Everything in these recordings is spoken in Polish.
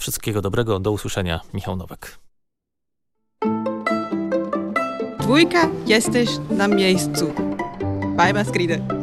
Wszystkiego dobrego, do usłyszenia. Michał Nowak. Dwójka, jesteś na miejscu. Bye, Maskride.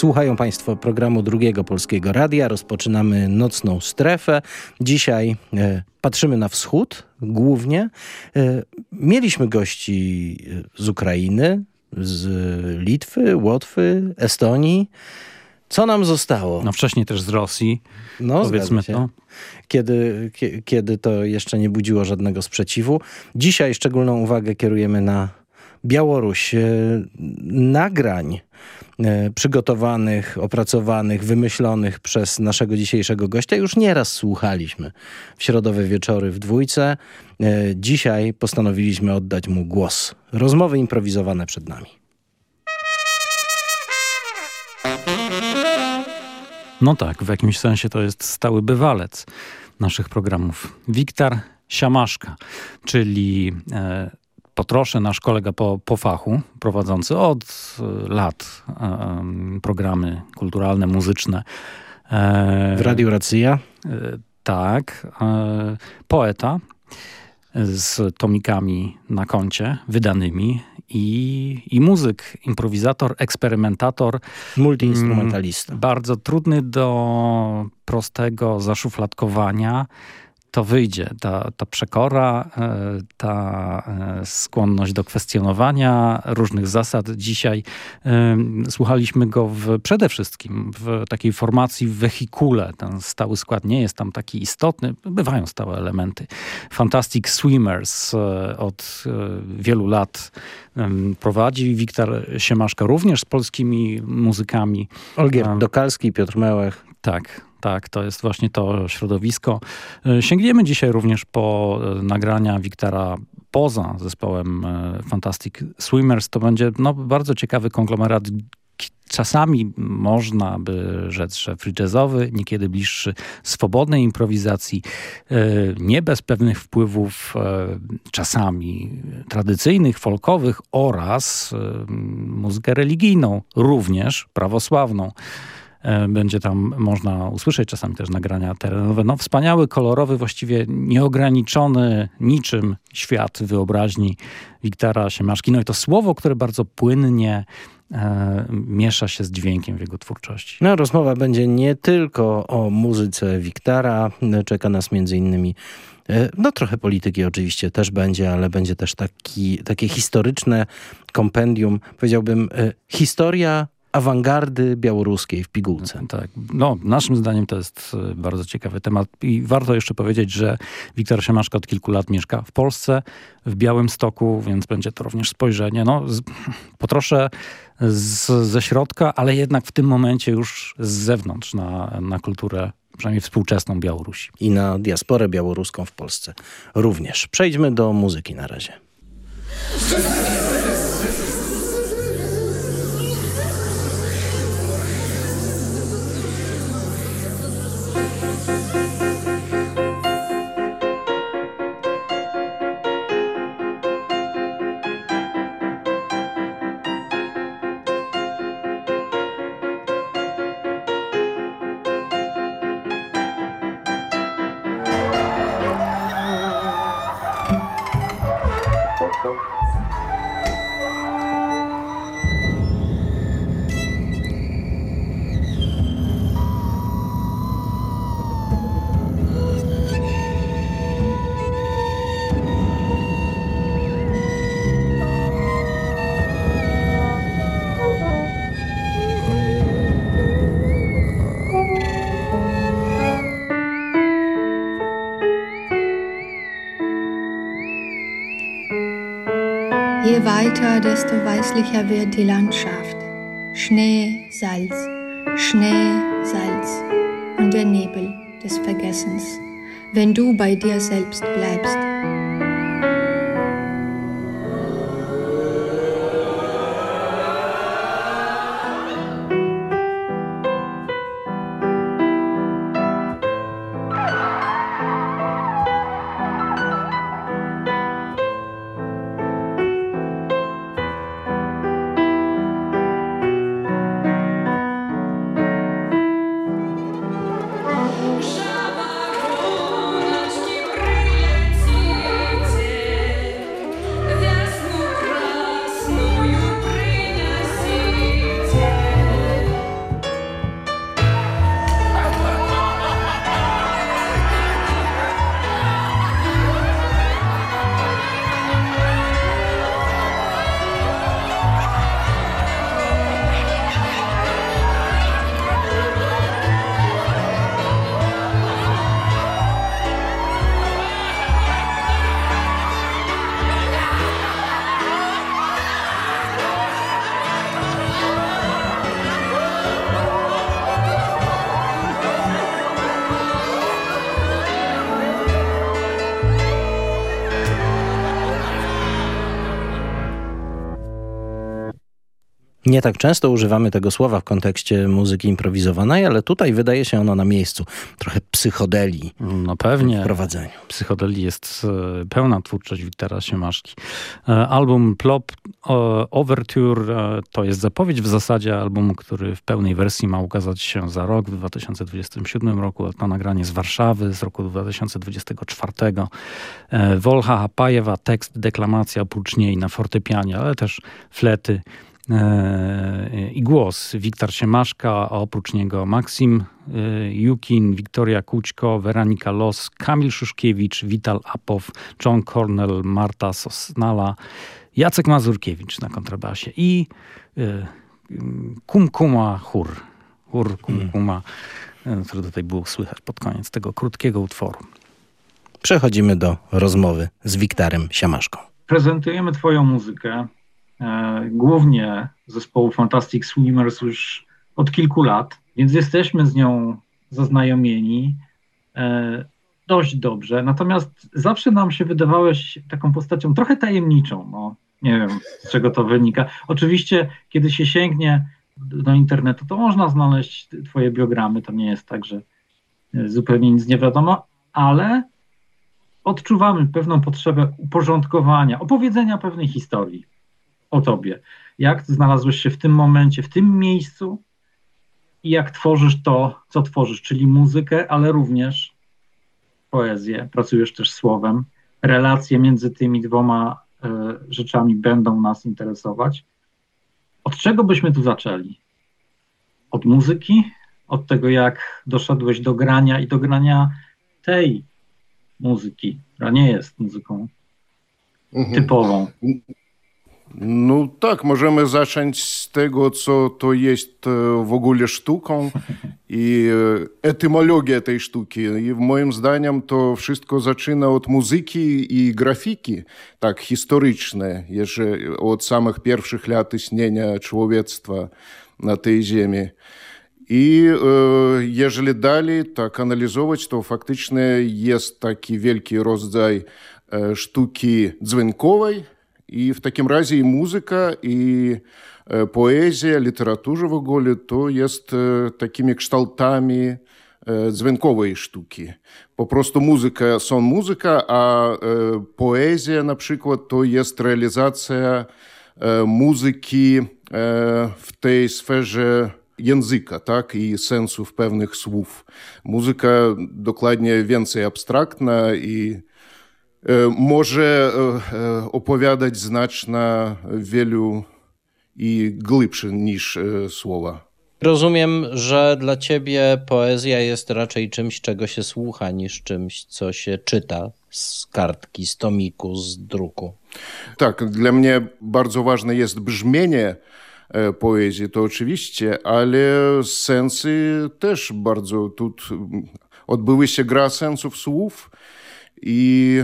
Słuchają Państwo programu Drugiego Polskiego Radia. Rozpoczynamy nocną strefę. Dzisiaj e, patrzymy na wschód głównie. E, mieliśmy gości e, z Ukrainy, z Litwy, Łotwy, Estonii. Co nam zostało? No wcześniej też z Rosji, no, powiedzmy to. Kiedy, kiedy to jeszcze nie budziło żadnego sprzeciwu. Dzisiaj szczególną uwagę kierujemy na Białoruś. E, nagrań przygotowanych, opracowanych, wymyślonych przez naszego dzisiejszego gościa już nieraz słuchaliśmy w środowe wieczory w dwójce. E, dzisiaj postanowiliśmy oddać mu głos. Rozmowy improwizowane przed nami. No tak, w jakimś sensie to jest stały bywalec naszych programów. Wiktor Siamaszka, czyli e, Potroszę, nasz kolega po, po fachu, prowadzący od e, lat e, programy kulturalne, muzyczne. E, w Radiu Racja? tak. poeta z tomikami na koncie, wydanymi i, i muzyk, improwizator, eksperymentator. Multiinstrumentalista. Bardzo trudny do prostego zaszufladkowania to wyjdzie. Ta, ta przekora, e, ta e, skłonność do kwestionowania różnych zasad. Dzisiaj e, słuchaliśmy go w, przede wszystkim w takiej formacji w wehikule. Ten stały skład nie jest tam taki istotny. Bywają stałe elementy. Fantastic Swimmers od wielu lat prowadzi. Wiktor Siemaszka również z polskimi muzykami. Olgier Dokalski, Piotr Mełech. Tak, tak, to jest właśnie to środowisko. E, sięgniemy dzisiaj również po e, nagrania Wiktora poza zespołem e, Fantastic Swimmers. To będzie no, bardzo ciekawy konglomerat czasami można by rzec, że free jazzowy, niekiedy bliższy swobodnej improwizacji, nie bez pewnych wpływów czasami tradycyjnych, folkowych oraz muzykę religijną, również prawosławną. E, będzie tam można usłyszeć czasami też nagrania terenowe. No wspaniały, kolorowy, właściwie nieograniczony niczym świat wyobraźni Wiktora Siemaszki. No i to słowo, które bardzo płynnie e, miesza się z dźwiękiem w jego twórczości. No, rozmowa będzie nie tylko o muzyce Wiktora. Czeka nas między innymi e, no trochę polityki oczywiście też będzie, ale będzie też taki, takie historyczne kompendium, powiedziałbym, e, historia awangardy białoruskiej w pigułce. Tak, no naszym zdaniem to jest e, bardzo ciekawy temat i warto jeszcze powiedzieć, że Wiktor Siemaszko od kilku lat mieszka w Polsce, w Białym Stoku, więc będzie to również spojrzenie, no z, potroszę z, ze środka, ale jednak w tym momencie już z zewnątrz na, na kulturę przynajmniej współczesną Białorusi. I na diasporę białoruską w Polsce również. Przejdźmy do muzyki na razie. Weiter, desto weißlicher wird die Landschaft. Schnee, Salz, Schnee, Salz und der Nebel des Vergessens, wenn du bei dir selbst bleibst. Nie tak często używamy tego słowa w kontekście muzyki improwizowanej, ale tutaj wydaje się ono na miejscu. Trochę psychodelii No w pewnie. prowadzeniu. Psychodelii jest e, pełna twórczość Wiktora Siemaszki. E, Album Plop e, Overture to jest zapowiedź w zasadzie albumu, który w pełnej wersji ma ukazać się za rok, w 2027 roku. To nagranie z Warszawy z roku 2024. E, Wolcha Hapajewa, tekst, deklamacja oprócz niej na fortepianie, ale też flety i głos. Wiktor Siemaszka, a oprócz niego Maksim e, Jukin, Wiktoria Kućko, Weronika Los, Kamil Szuszkiewicz, Wital Apow, John Cornell, Marta Sosnala, Jacek Mazurkiewicz na kontrabasie i e, Kumkuma Chór. Chór Kumkuma, e, który tutaj było słychać pod koniec tego krótkiego utworu. Przechodzimy do rozmowy z Wiktorem Siamaszką. prezentujemy Twoją muzykę, e, głównie zespołu Fantastic Swimmers już od kilku lat, więc jesteśmy z nią zaznajomieni e, dość dobrze. Natomiast zawsze nam się wydawałeś taką postacią trochę tajemniczą. No, nie wiem, z czego to wynika. Oczywiście, kiedy się sięgnie do internetu, to można znaleźć Twoje biogramy. To nie jest tak, że e, zupełnie nic nie wiadomo, ale odczuwamy pewną potrzebę uporządkowania, opowiedzenia pewnej historii o tobie. Jak znalazłeś się w tym momencie, w tym miejscu i jak tworzysz to, co tworzysz, czyli muzykę, ale również poezję. Pracujesz też słowem. Relacje między tymi dwoma e, rzeczami będą nas interesować. Od czego byśmy tu zaczęli? Od muzyki? Od tego, jak doszedłeś do grania i do grania tej muzyki, która nie jest muzyką typową. Ну так, możemy zacząć z tego, co to jest e, w ogóle sztuką i e, etymologia tej sztuki. I moim zdaniem to wszystko zaczyna od muzyki i grafiki, tak historyczne, jeżeli od samych pierwszych lat istnienia człowiectwa na tej ziemi. I e, jeżeli dalej tak analizować, to faktycznie jest taki wielki rodzaj e, sztuki dźwiękowej, razie i muzyka, i e, poezja, literatura w ogóle to jest e, takimi kształtami e, dźwiękowej sztuki. Po prostu muzyka są muzyka, a e, poezja na przykład to jest realizacja e, muzyki e, w tej sferze języka, tak, i sensów pewnych słów. Muzyka dokładnie więcej abstraktna i może e, opowiadać znacznie wielu i głębsze niż e, słowa. Rozumiem, że dla ciebie poezja jest raczej czymś, czego się słucha, niż czymś, co się czyta z kartki, z tomiku, z druku. Tak, dla mnie bardzo ważne jest brzmienie e, poezji, to oczywiście, ale sensy też bardzo. Tu odbyły się gra sensów słów i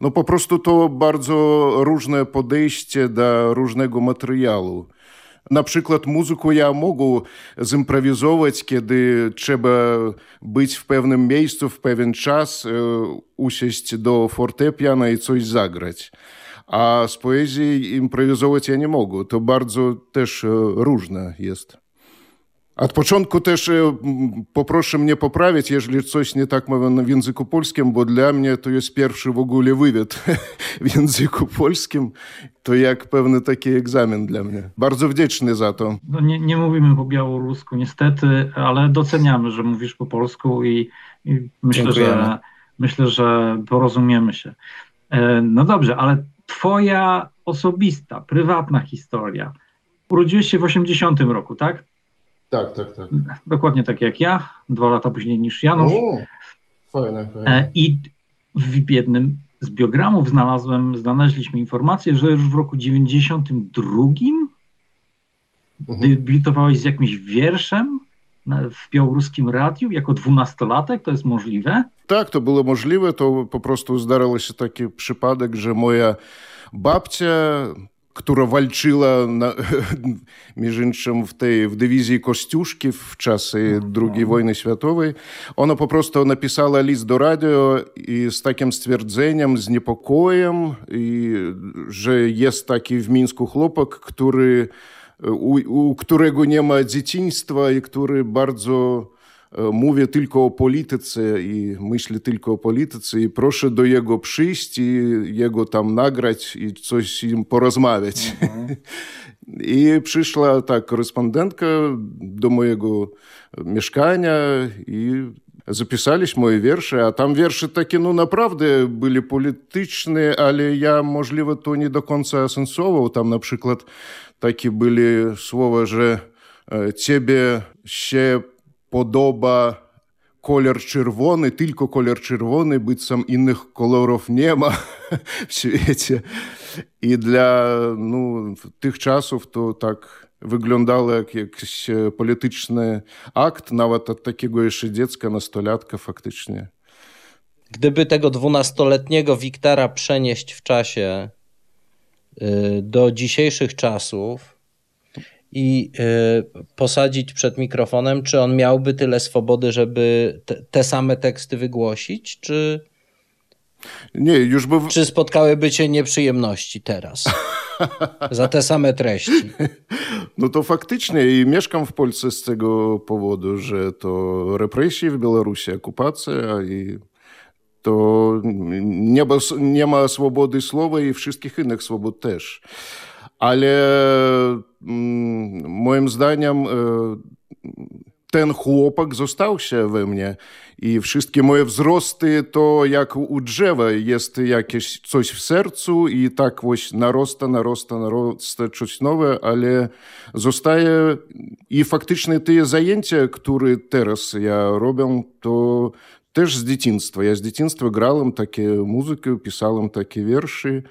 no po prostu to bardzo różne podejście do różnego materiału. Na przykład muzyku ja mogę zimprowizować, kiedy trzeba być w pewnym miejscu w pewien czas, e, usiąść do fortepiana i coś zagrać. A z poezji improwizować ja nie mogę. To bardzo też e, różne jest. Od początku też poproszę mnie poprawić, jeżeli coś nie tak mówię w języku polskim, bo dla mnie to jest pierwszy w ogóle wywiad w języku polskim. To jak pewny taki egzamin dla mnie. Bardzo wdzięczny za to. No nie, nie mówimy po białorusku niestety, ale doceniamy, że mówisz po polsku i, i myślę, że myślę, że porozumiemy się. No dobrze, ale twoja osobista, prywatna historia. Urodziłeś się w 80 roku, tak? Tak, tak, tak. Dokładnie tak jak ja, dwa lata później niż Janusz. fajne, E, I w jednym z biogramów znalazłem, znaleźliśmy informację, że już w roku 92 debiutowałeś z jakimś wierszem w białoruskim radiu jako dwunastolatek, to jest możliwe? Tak, to było możliwe, to po prostu zdarzył się taki przypadek, że moja babcia, która walczyła na, między innym w tej w dywizji Kościuszki w czasy II wojny światowej, ona po prostu napisała list do radio i z takim stwierdzeniem, z niepokojem, i, że jest taki w Mińsku chłopak, który u, u którego nie ma dzieciństwa i który bardzo mówię tylko o polityce i myślę tylko o polityce i proszę do jego przyjść i jego tam nagrać i coś im porozmawiać. Mhm. I przyszła ta korespondentka do mojego mieszkania i записались мои верши, а там верши такі ну направды былі палітычныя, але я можліва то не до конца асэнсоўваў там напрыклад такі былі слова же цебе ще podoba czerwony, tylko kolor czerwony, bycam innych kolorów nie ma w świecie. I dla no, tych czasów to tak wyglądało jak jakiś polityczny akt, nawet od takiego jeszcze dziecka, nastolatka faktycznie. Gdyby tego dwunastoletniego Wiktara przenieść w czasie do dzisiejszych czasów, i y, posadzić przed mikrofonem, czy on miałby tyle swobody, żeby te, te same teksty wygłosić, czy. Nie, już by. Czy spotkałyby cię nieprzyjemności teraz? za te same treści. No to faktycznie i mieszkam w Polsce z tego powodu, że to represje w Białorusi, okupacja i to nie ma, nie ma swobody słowa i wszystkich innych swobód też. Ale moim zdaniem ten chłopak został się we mnie i wszystkie moje wzrosty to jak u drzewa jest jakieś coś w sercu i tak właśnie narosta, narosta, narosta coś nowe, ale zostaje i faktycznie te zajęcia, które teraz ja robię, to też z dzieciństwa. Ja z dzieciństwa grałem takie muzykę, pisałem takie wiersze.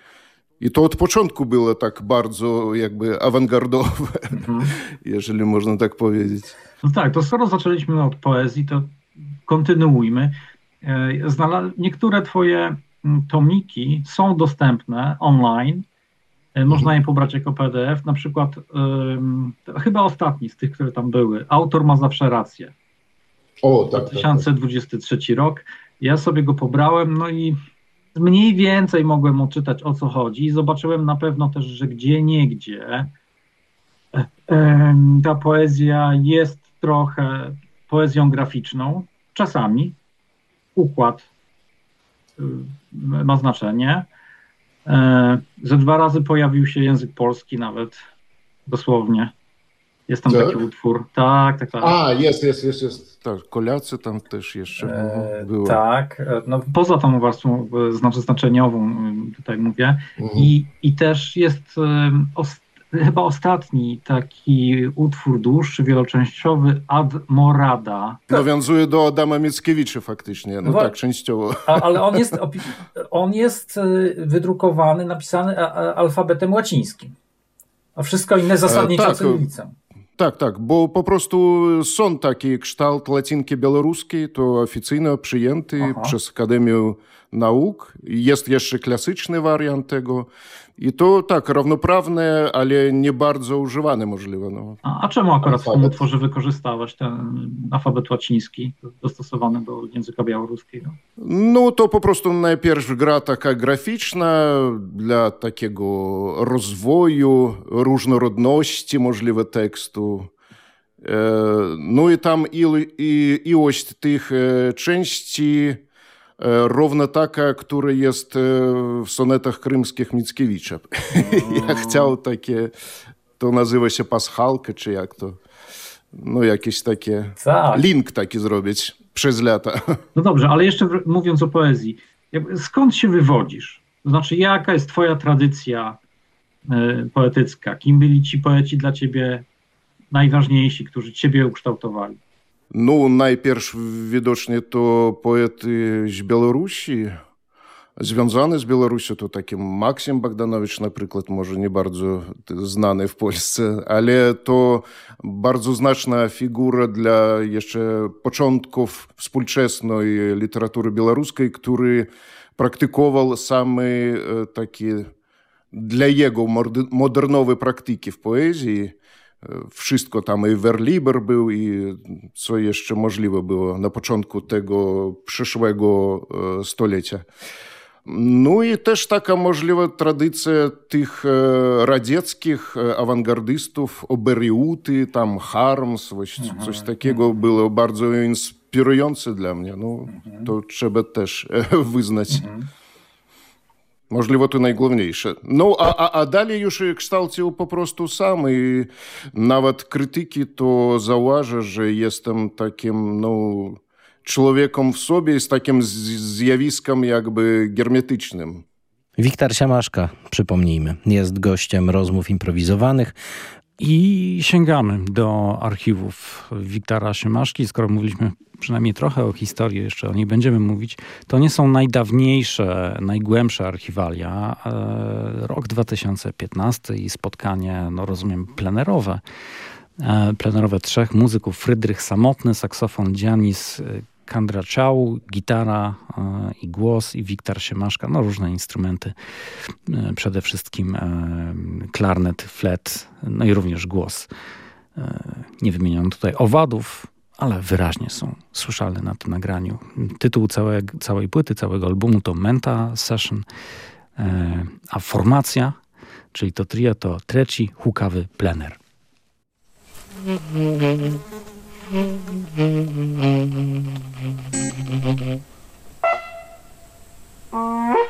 I to od początku było tak bardzo jakby awangardowe, mhm. jeżeli można tak powiedzieć. No tak, to skoro zaczęliśmy od poezji, to kontynuujmy. E, znala... Niektóre twoje mm, tomiki są dostępne online. E, można je pobrać jako PDF. Na przykład, chyba ostatni z tych, które tam były. Autor ma zawsze rację. O, tak. 2023 tak, tak. rok. Ja sobie go pobrałem, no i mniej więcej mogłem odczytać o co chodzi i zobaczyłem na pewno też, że gdzie niegdzie e, ta poezja jest trochę poezją graficzną, czasami układ y, ma znaczenie. E, ze dwa razy pojawił się język polski nawet, dosłownie. Jest tam tak? taki utwór. Tak, tak, tak. A, jest, jest, jest, jest. Tak, kolacy tam też jeszcze e, było. Tak, e, no poza tą warstwą e, znaczy znaczeniową tutaj mówię. Mhm. I, I też jest os, chyba ostatni taki utwór dłuższy, wieloczęściowy Ad Morada. Nawiązuje do Adama Mickiewicza faktycznie, no, no tak, częściowo. A, ale on jest, on jest wydrukowany, napisany alfabetem łacińskim. A wszystko inne zasadniczo e, tak, cyrylicą. Tak, bo po prostu są taki kształt łacinki białoruskiej, to oficjalnie przyjęty Aha. przez Akademię Nauk. Jest jeszcze klasyczny wariant tego. I to tak, równoprawne, ale nie bardzo używane możliwe. No. A, a czemu akurat alfabet. w tym utworze wykorzystałeś ten alfabet łaciński dostosowany do języka białoruskiego? No to po prostu najpierw gra taka graficzna dla takiego rozwoju, różnorodności możliwe tekstu. No i tam ilość tych części równo taka, która jest w sonetach krymskich Mickiewicza. Ja chciał takie, to nazywa się paschalka, czy jak to, no jakieś takie, tak. link taki zrobić przez lata. No dobrze, ale jeszcze mówiąc o poezji, skąd się wywodzisz? To znaczy, jaka jest twoja tradycja poetycka? Kim byli ci poeci dla ciebie najważniejsi, którzy ciebie ukształtowali? Ну найперш відочны то поэты з Беларусі звязаны з беларусю то такім Максім Богданович напрыклад можа не бардзо знаны в Польсце але то бардзо значная фігура для яшчэ пачатков спульчэснай літаратуры беларускай który практыковал самы э, такі для его модерновай практыкі в поэзіі wszystko tam i Verliber był i co jeszcze możliwe było na początku tego przyszłego stulecia. Ну і теж така можлива традиція тих радянських авангардистів, Оберіути, там Хармс, ось, uh-huh. coś takiego było bardzo inspirujące dla mnie. No, uh-huh. to trzeba też wyznać. Uh-huh. Можливо, то найголовніше. Ну, а а, а далі już kształcił po prostu sam i nawet krytyki to zauważa, że jestem takim, no, człowiekiem w sobie z takim zjawiskiem jakby hermetycznym. Wiktor Siamaszka, przypomnijmy, jest gościem rozmów improwizowanych. I sięgamy do archiwów Wiktora Siemaszki, skoro mówiliśmy przynajmniej trochę o historii, jeszcze o niej będziemy mówić, to nie są najdawniejsze, najgłębsze archiwalia. E, rok 2015 i spotkanie, no rozumiem, plenerowe. E, plenerowe trzech muzyków. Frydrych Samotny, saksofon Giannis Kandraczał, gitara e, i głos i Wiktor Siemaszka, no różne instrumenty, e, przede wszystkim e, klarnet, flet, no i również głos. Nie wymieniono tutaj owadów, ale wyraźnie są słyszalne na tym nagraniu. Tytuł całej płyty, całego albumu to Menta Session, e, a formacja, czyli to trio, to Treci Hukawy Plener. Mm-hmm.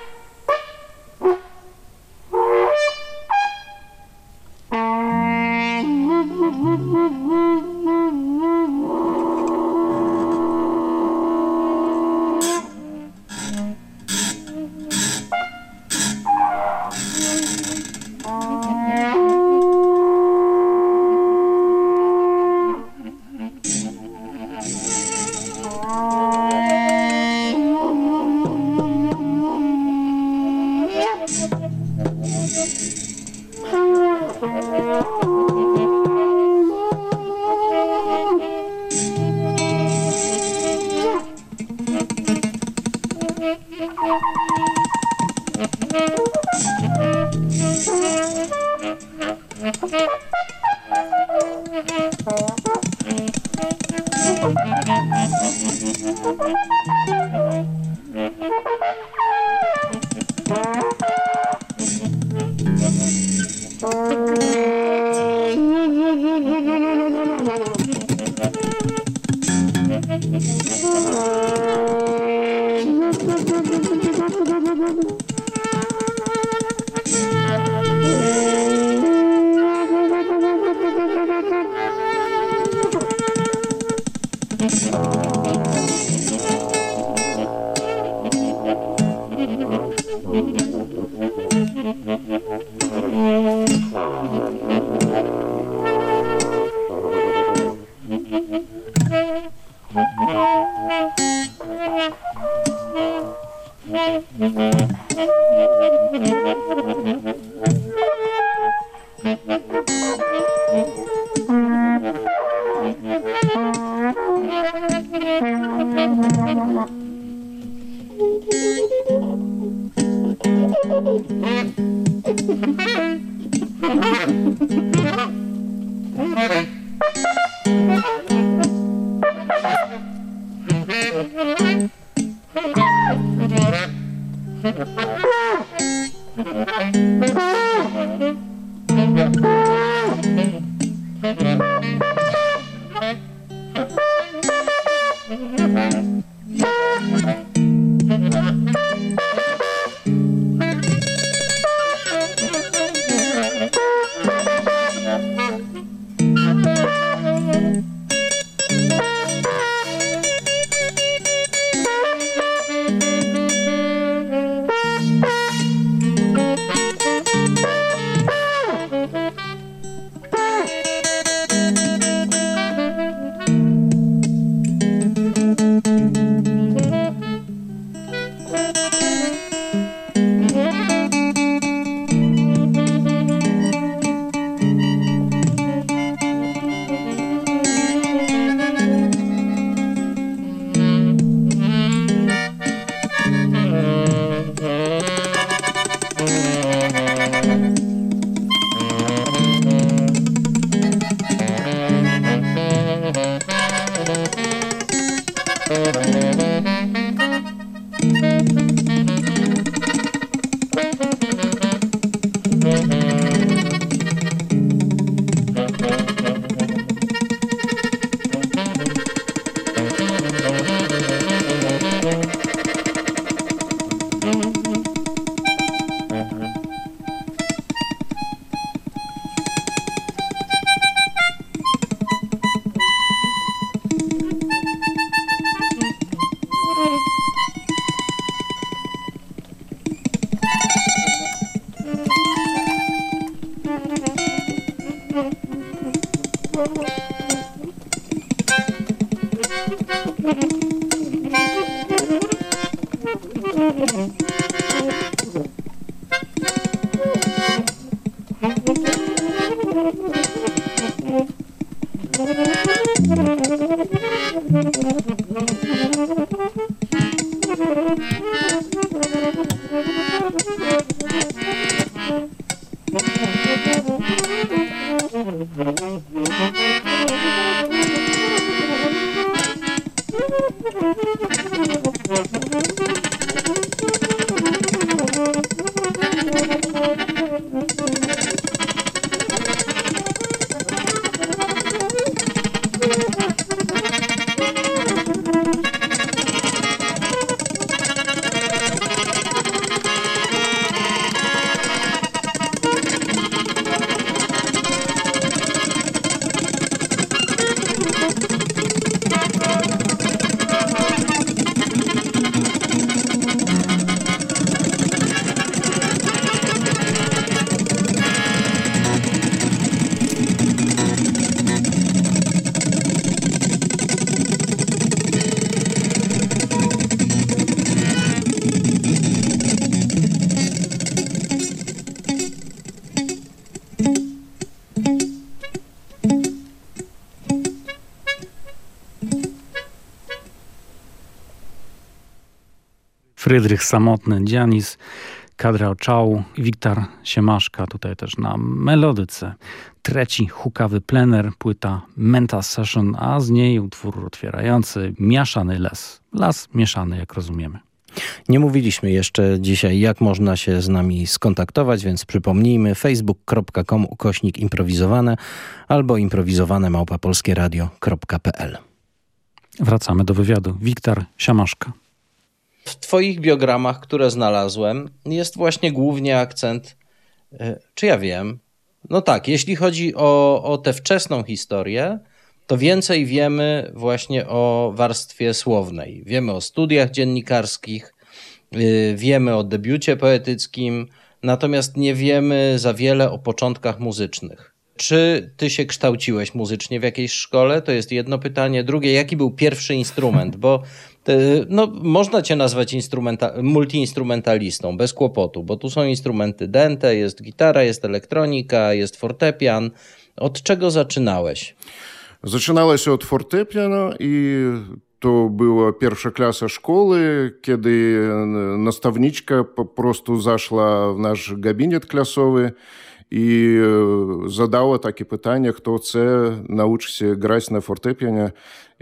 Frydrych Samotny, Dianis Kadrao Wiktor Siemaszka, tutaj też na melodyce. Trzeci hukawy plener, płyta Menta Session, a z niej utwór otwierający Mieszany Les. Las mieszany, jak rozumiemy. Nie mówiliśmy jeszcze dzisiaj, jak można się z nami skontaktować, więc przypomnijmy facebook.com ukośnik improwizowane albo improwizowane małpapolskieradio.pl Wracamy do wywiadu. Wiktor Siamaszka. W Twoich biogramach, które znalazłem, jest właśnie głównie akcent, e, czy ja wiem? No tak, jeśli chodzi o, o tę wczesną historię, to więcej wiemy właśnie o warstwie słownej. Wiemy o studiach dziennikarskich, y, wiemy o debiucie poetyckim, natomiast nie wiemy za wiele o początkach muzycznych. Czy ty się kształciłeś muzycznie w jakiejś szkole? To jest jedno pytanie. Drugie, jaki był pierwszy instrument? Bo no, można cię nazwać instrumenta multiinstrumentalistą bez kłopotu, bo tu są instrumenty dente, jest gitara, jest elektronika, jest fortepian. Od czego zaczynałeś? Zaczynało się od fortepianu i to była pierwsza klasa szkoły, kiedy nastawniczka po prostu zaszła w nasz gabinet klasowy і е, задала таке питання: хто це навучыся грати на фортэпіяне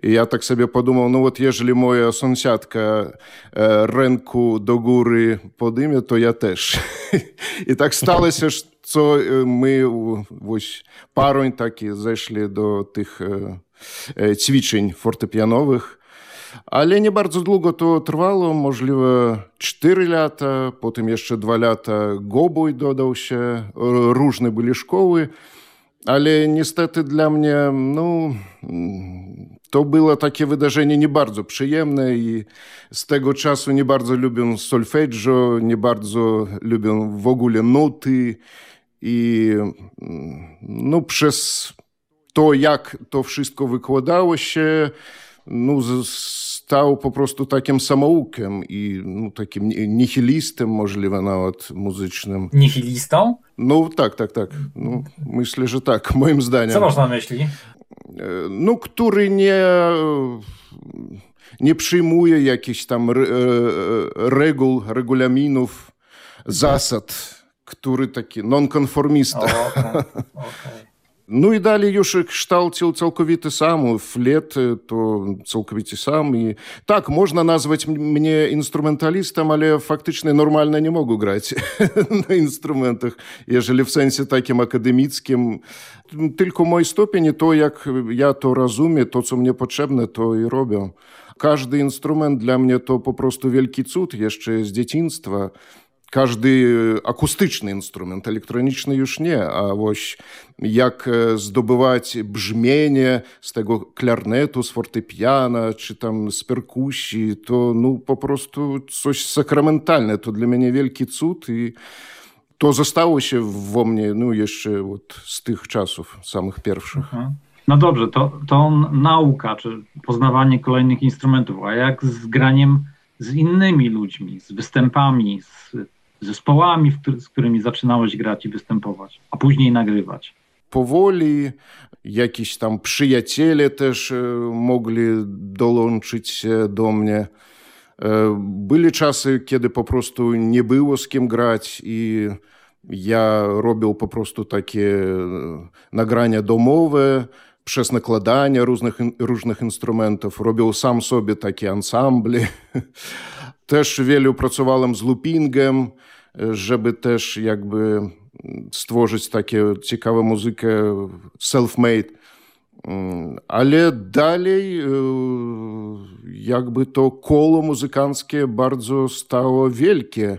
і я так сабе подумав: ну от ежели моя сонсядка е, ренку до гури подиме, то я теж. І так сталося, що е, ми ось парунь так і зайшли до тих э, цвічень фортэпіяновых Ale nie bardzo długo to trwało, możliwe 4 lata, potem jeszcze 2 lata gobój dodał się, różne były szkoły, ale niestety dla mnie, no, to było takie wydarzenie nie bardzo przyjemne i z tego czasu nie bardzo lubię solfeggio, nie bardzo lubię w ogóle nuty i no, przez to, jak to wszystko wykładało się, no, stał po prostu takim samoukiem i no, takim nihilistem możliwe nawet muzycznym. Nihilistą? No tak, tak, tak. No, myślę, że tak, moim zdaniem. Co masz na myśli? No, który nie, nie przyjmuje jakichś tam reguł, regulaminów, zasad, który taki nonkonformista. Okay, okay. Ну і далей юшык шталціў цалковіты сам э, флет э, то цалкавіце сам. І так можна назваць мне інструменталістам але фактычна нормальна не могу граць на інструментах ежели в сэнсе такім акадэміцкім. Тыльку мой ступені то як я то разуме то цу мне патрэбна то і робіў каждый інструмент для мне то попросту вялькі цуд яшчэ з дзяцінства. а każdy akustyczny instrument, elektroniczny już nie, a właśnie jak zdobywać brzmienie z tego klarnetu, z fortepiana, czy tam z perkusji, to no po prostu coś sakramentalne. To dla mnie wielki cud i to zostało się we mnie no, jeszcze od, z tych czasów, samych pierwszych. Mhm. No dobrze, to, to nauka, czy poznawanie kolejnych instrumentów, a jak z graniem z innymi ludźmi, z występami, z zespołami, z którymi zaczynałeś grać i występować, a później nagrywać? Powoli jakiś tam przyjaciele też mogli dołączyć się do mnie. Byli czasy, kiedy po prostu nie było z kim grać i ja robił po prostu takie nagrania domowe, przez nakładanie różnych, różnych instrumentów. Robił sam sobie takie ansambli. Też wiele pracowałem z loopingiem, żeby też jakby stworzyć takie ciekawą muzykę self-made. Ale dalej e, jakby to koło muzykanckie bardzo stało wielkie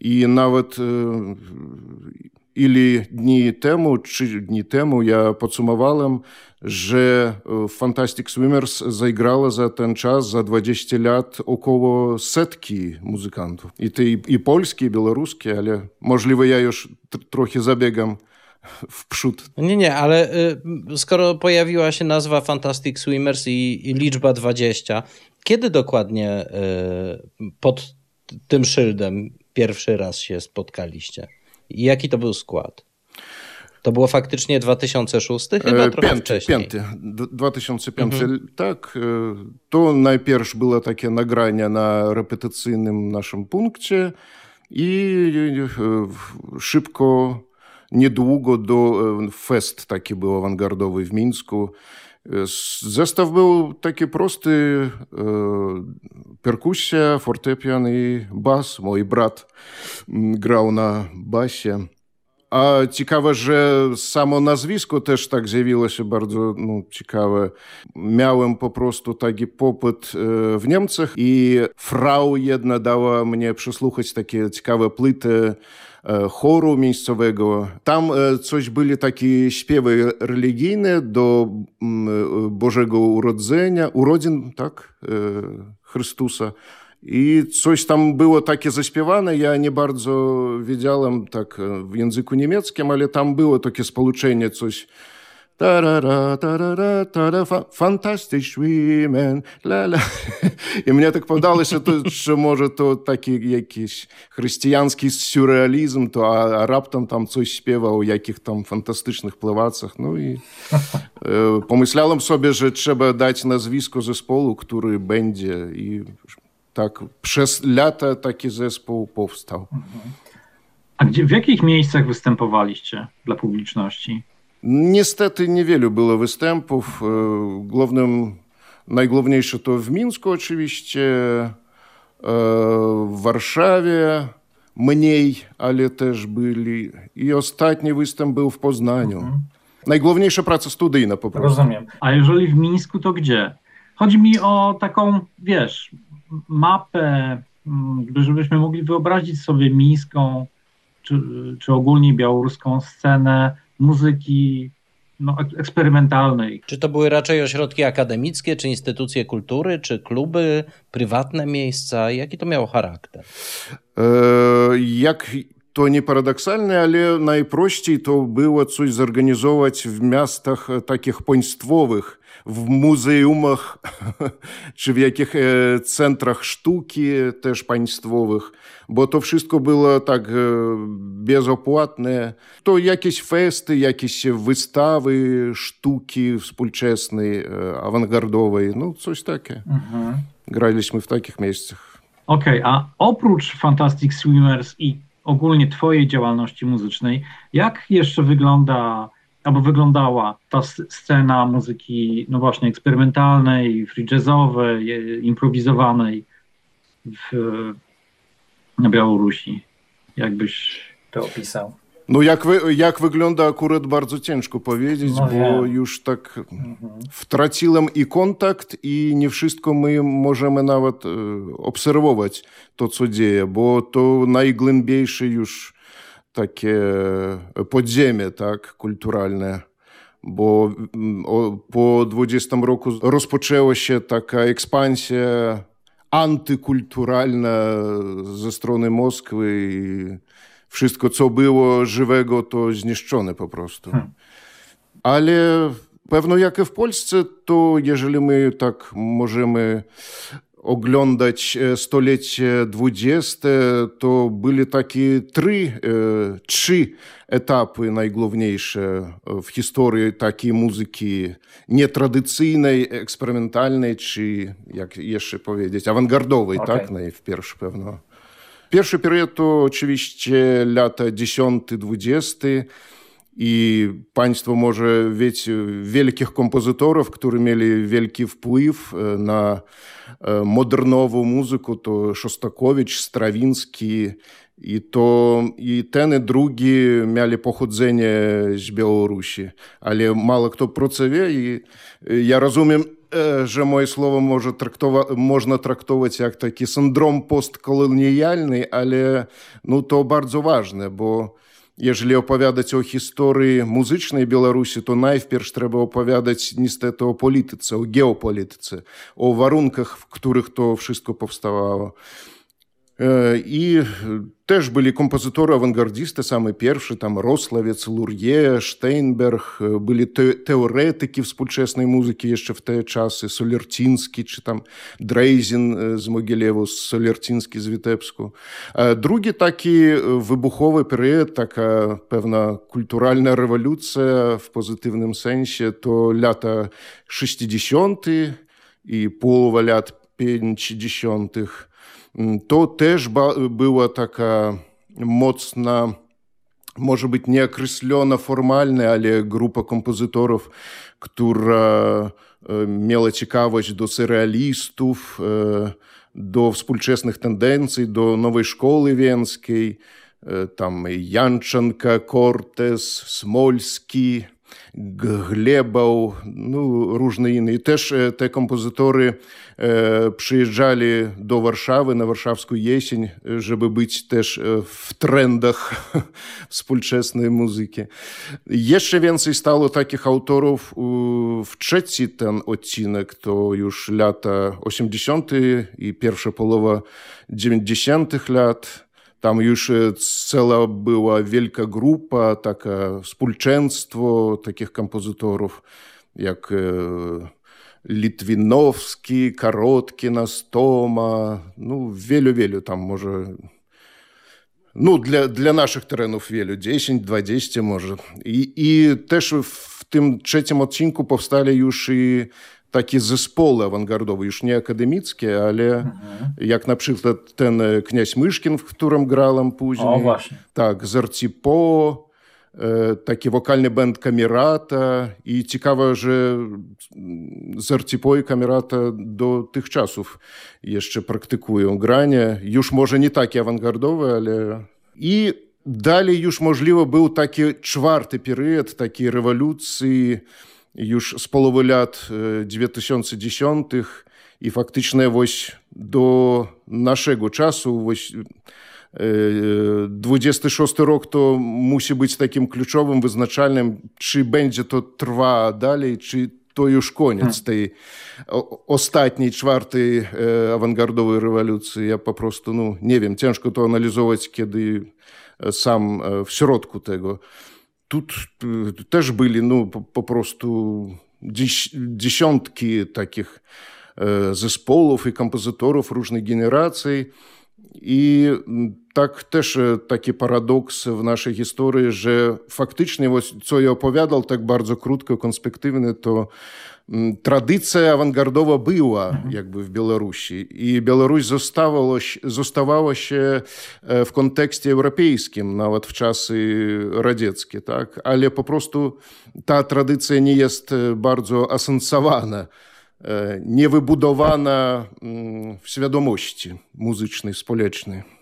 i nawet e, ile dni temu, trzy dni temu ja podsumowałem że Fantastic Swimmers zagrała za ten czas, za 20 lat, około setki muzykantów. I te i polskie, i białoruskie, ale możliwe ja już trochę zabiegam w przód. Nie, nie, ale y, skoro pojawiła się nazwa Fantastic Swimmers i, i liczba 20, kiedy dokładnie y, pod tym szyldem pierwszy raz się spotkaliście? I jaki to był skład? To było faktycznie 2006, chyba e, trochę piąty, wcześniej. Piąty, 2005. Mhm. Tak, e, to najpierw było takie nagranie na repetycyjnym naszym punkcie i e, szybko, niedługo do fest taki był awangardowy w Mińsku. Zestaw był taki prosty, perkusja, fortepian i bas. Mój brat grał na basie. A ciekawe, że samo nazwisko też tak zjawiło się bardzo no, ciekawe. Miałem po prostu taki popyt w Niemczech i frau jedna dała mnie przesłuchać takie ciekawe płyty choru miejscowego. Tam coś byli takie śpiewy religijne do Bożego Urodzenia, urodzin, tak, Chrystusa. і coś там было так і заспявана я не бардзо відзялам так э, в языку нямецкім але там было таке спалучэнне coś тарара тарара тарафа фантастыч вімен ля-ля і мне так падалася тут що можа то такі якісь хрысціянскі сюррэалізм то а, а раптам там цой спеваў якіх там фантастычных плывацах. Ну і э, помыслялам собе же трэба даць назвіску за сполу который бэндзе і tak przez lata taki zespół powstał. A gdzie, w jakich miejscach występowaliście dla publiczności? Niestety niewielu było występów. Głównym, najgłówniejsze to w Mińsku oczywiście, w Warszawie mniej, ale też byli. I ostatni występ był w Poznaniu. Mhm. Najgłówniejsza praca studyjna po prostu. Rozumiem. A jeżeli w Mińsku, to gdzie? Chodzi mi o taką, wiesz, mapę, mm, żebyśmy mogli wyobrazić sobie mińską czy, czy ogólnie białoruską scenę muzyki no, eksperymentalnej. Czy to były raczej ośrodki akademickie, czy instytucje kultury, czy kluby, prywatne miejsca? Jaki to miało charakter? E, jak to nie paradoksalne, ale najprościej to było coś zorganizować w miastach takich państwowych, w muzeumach czy w jakich centrach sztuki też państwowych, bo to wszystko było tak bezopłatne. To jakieś festy, jakieś wystawy sztuki współczesnej, awangardowej, no coś takie. Mhm. Graliśmy w takich miejscach. Okej, okay, a oprócz Fantastic Swimmers i ogólnie twojej działalności muzycznej, jak jeszcze wygląda albo wyglądała ta scena muzyki, no właśnie, eksperymentalnej, free jazzowej, improwizowanej w, na Białorusi? Jakbyś to opisał? No jak, wy, jak wygląda akurat bardzo ciężko powiedzieć, no, bo już tak mhm. wtraciłem i kontakt i nie wszystko my możemy nawet obserwować to, co dzieje, bo to najgłębiejsze już takie podziemie tak, kulturalne. Bo po 20 roku rozpoczęła się taka ekspansja antykulturalna ze strony Moskwy i wszystko, co było żywego, to zniszczone po prostu. Hmm. Ale pewno jak i w Polsce, to jeżeli my tak możemy oglądać stulecie XX, to były takie trzy, trzy etapy najgłówniejsze w historii takiej muzyki nietradycyjnej, eksperymentalnej, czy jak jeszcze powiedzieć, awangardowej, okay. tak? Najpierw pewno. Pierwszy period to oczywiście lata 10-20 і панства можа ведь э, вялікіх кампазітораў которые мелі вялікі вплыв э, на э, модерновую музыку то шостакович стравінскі і то і тэны другі мялі паходжэнне з беларусі. Але мала хто працаве і я разумем же мое слово можа трактова можна трактоваць як такі синдром посткаланіяльны але ну то bardzo важна бо у Ежели апавядаць о гісторыі музычнай беларусі, то найперш трэба апавядаць нестэта о палітыцы, о геопалітыцы, о варунках, в которых то wszystko powstawało. Э, і э, тэш былі кампазіторы авангардзісты самы першы там рославец лур'е штейнберг э, былі тэорэтыкі вспульчэснай музыкі яшчэ в тыя часы солерцінскі чи там дрэйзін з могілеву солерцінскі з вітэпску другі такі выбуховы перыяд такая пэвна культуральная рэвалюцыя в пазітыўным сэнсе то лята 60 і полува лят 50-х то теж была такая моцна можа быть неакрыслёна фармальная але група кампазіторов która э, мела цікавасць до сыррэалістов э, до współczesных тэндэнцый до новай школы венскай э, там янчанка кортэс смольскі Glebał, no, różne inne. I też te kompozytory przyjeżdżali do Warszawy na warszawską jesień, żeby być też w trendach współczesnej muzyki. Jeszcze więcej stało takich autorów w trzeci ten odcinek, to już lata 80. i pierwsza połowa 90. lat. Tam już cała była wielka grupa, taka współczeństwo takich kompozytorów, jak Litwinowski, Karotki, Настoma, ну, wielu, tam może, no dla, dla naszych terenów wielu, 10, 20 może. I, I też w tym trzecim odcinku powstali już i такі зысполы авангардовы ж не акадэміцкія але uh -huh. як напрыклад тэн э, князь мышкін в турам гралам пузні oh, так зарціпо э, такі вокальны бэнд камерата і цікава же зарціпо і камерата до тых часов яшчэ практыкуе ў гране юж можа не такі авангардовы але і Далей юж, можліва, быў такі чварты перыяд, такі рэвалюцыі, już з половы лят э, 2010-х і фактычна вось до нашего часу вось, 26 э, рок то мусі быць такім ключовым вызначальным чы бэндзе то трва далей чы тою ж конец той астатняй чвартай авангардовай рэвалюцыі я папросту ну не вем цяжка то аналізоўваць кеды сам в сродку tego Тут byli no, po, po prostu dziś, dziesiątki takich zespołów i kompozytorów różnych generacji. I tak też taki paradoks w naszej historii, że faktycznie, co ja opowiadał tak bardzo krótko, konspektywnie, to tradycja awangardowa była jakby w Białorusi i Białoruś zostawała, zostawała się w kontekście europejskim, nawet w czasy radzieckie, tak? ale po prostu ta tradycja nie jest bardzo asensowana niewybudowana w świadomości muzycznej, społecznej.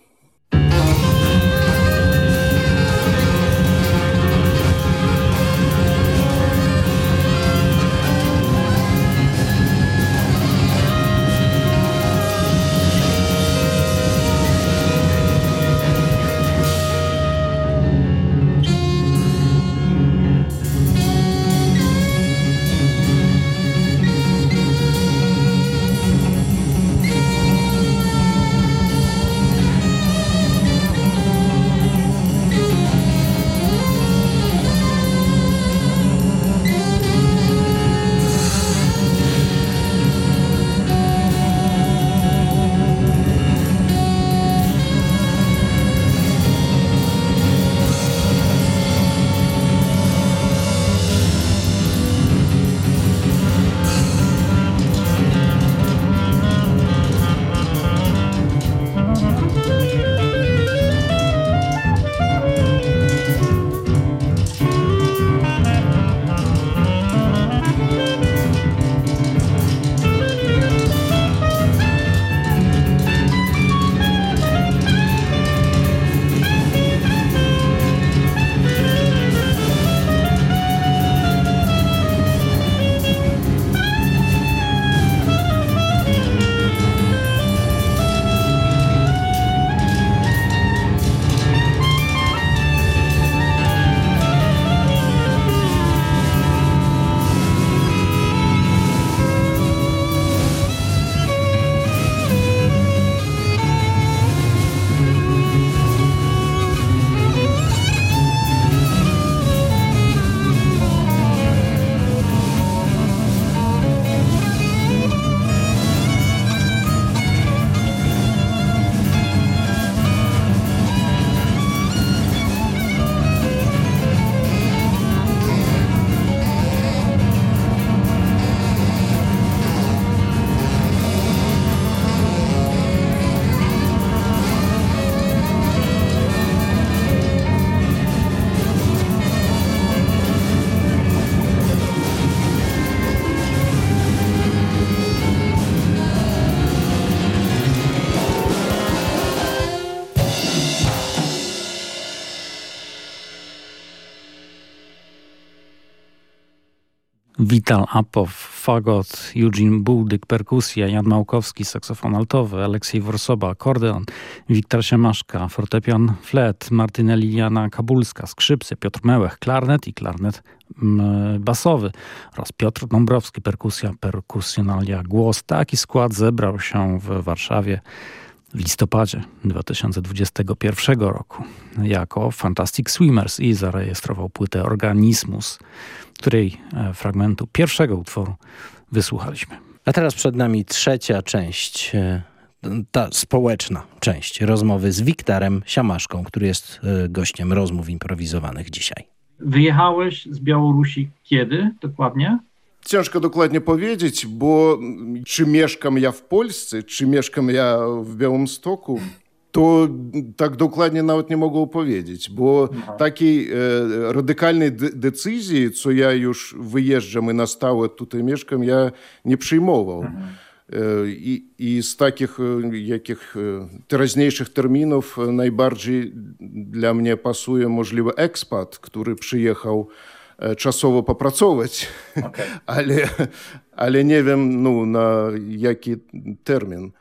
Wital Apow, fagot, Eugene Buldyk, perkusja, Jan Małkowski, saksofon altowy, Aleksiej Worsoba, akordeon, Wiktor Siemaszka, fortepian flet, Martyna Liliana Kabulska, skrzypce, Piotr Mełech, klarnet i klarnet mm, basowy oraz Piotr Dąbrowski, perkusja, perkusjonalia, głos. Taki skład zebrał się w Warszawie w listopadzie 2021 roku jako Fantastic Swimmers i zarejestrował płytę Organismus, której e, fragmentu pierwszego utworu wysłuchaliśmy. A teraz przed nami trzecia część, e, ta społeczna część rozmowy z Wiktorem Siamaszką, który jest e, gościem rozmów improwizowanych dzisiaj. Wyjechałeś z Białorusi kiedy dokładnie? Ciężko dokładnie powiedzieć, bo czy mieszkam ja w Polsce, czy mieszkam ja w Białymstoku, to tak dokładnie nawet nie mogę powiedzieć, bo Aha. takiej e, radykalnej de decyzji, co ja już wyjeżdżam i na stałe tutaj mieszkam, ja nie przyjmował. I, I z takich jakich teraźniejszych terminów najbardziej dla mnie pasuje możliwy ekspat, który przyjechał Э, часова папрацоўваць okay. але але не вем ну на які тэрмін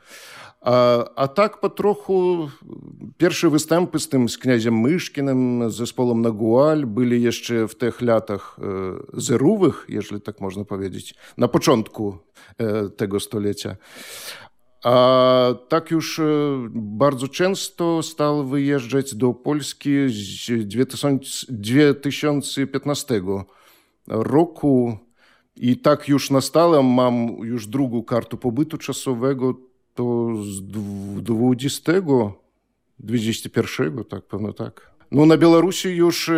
а, а так патроху першы выстампы з тым з князем мышкіным зэсполам на гуаль былі яшчэ в тых лятах э, зырувых ежлі так можна паведзіць на пачатку э, таго столеця A tak już e, bardzo często stał wyjeżdżać do Polski z 2015 roku i tak już na stałe mam już drugą kartę pobytu czasowego, to z 20, 21, tak, pewno tak. No na Białorusi już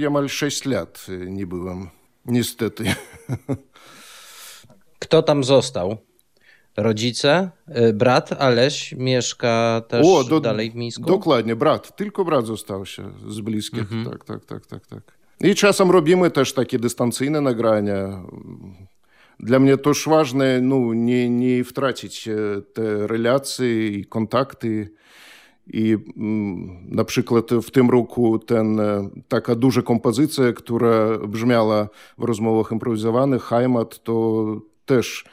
niemal 6 lat nie byłem, niestety. Kto tam został? Rodzice, brat Aleś mieszka też o, do, dalej w Mińsku? Dokładnie, brat, tylko brat został się z bliskich, mhm. tak, tak, tak, tak, tak. I czasem robimy też takie dystancyjne nagrania. Для mnie też ważne ну, nie, nie wtracić te relacje i kontakty. I na przykład w tym roku ten, taka duża kompozycja, która brzmiała w rozmowach improwizowanych, Heimat, to też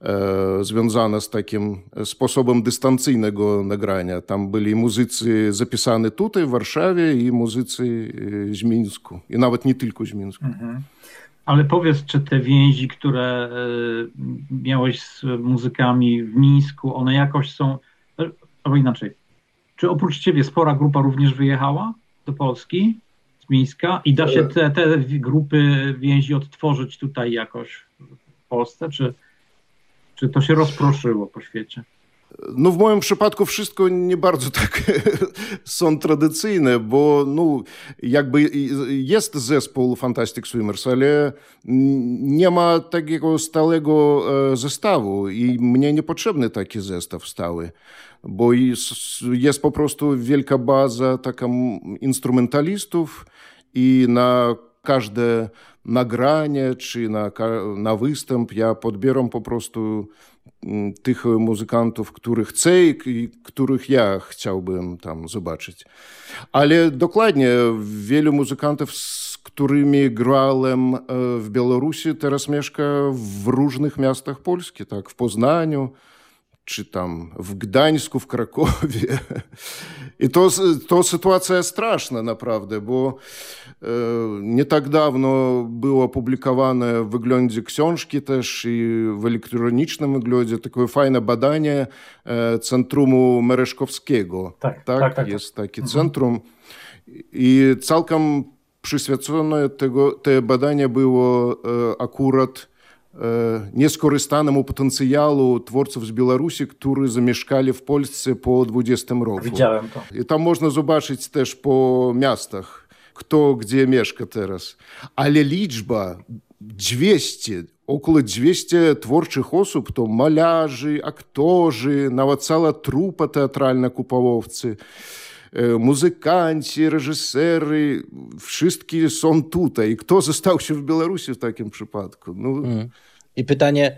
e, związana z takim sposobem dystancyjnego nagrania. Tam byli muzycy zapisani tutaj, w Warszawie i muzycy z Mińsku. I nawet nie tylko z Mińsku. Mhm. Ale powiedz, czy te więzi, które e, miałeś z muzykami w Mińsku, one jakoś są, e, albo inaczej, czy oprócz ciebie spora grupa również wyjechała do Polski z Mińska i da się te, te grupy więzi odtworzyć tutaj jakoś Polsce, czy, czy to się rozproszyło po świecie? No w moim przypadku wszystko nie bardzo tak są tradycyjne, bo no, jakby jest zespół Fantastic Swimmers, ale nie ma takiego stałego zestawu i mnie niepotrzebny taki zestaw stały, bo jest po prostu wielka baza taka instrumentalistów i na każde nagranie czy na, na występ ja podbieram po prostu tych muzykantów, których chcę i których ja chciałbym tam zobaczyć. Ale dokładnie wielu muzykantów, z którymi grałem w Białorusi, teraz mieszka w różnych miastach Polski, tak, w Poznaniu, czy tam w Gdańsku, w Krakowie. I to, to sytuacja straszna naprawdę, bo e, nie tak dawno było opublikowane w wyglądzie książki też i w elektronicznym wyglądzie takie fajne badanie e, Centrumu Mereszkowskiego. Tak, tak, tak, tak Jest tak. takie mhm. centrum i całkiem przyświecone tego, te badanie było e, akurat Э, нескарыстанаму патэнцыялу творцаў з беларусі туры замешкалі в польцы по 20 року. І там можна зубачыць теж по мястах. Хто где мешка тэраз але лічба 200 около 200 творчых особ то маляжы актожы нават цала трупа тэатральна купавовцы і kupałowcy, muzykanci, reżysery, wszystkie są tutaj. Kto został się w Białorusi w takim przypadku? No. Mm. I pytanie,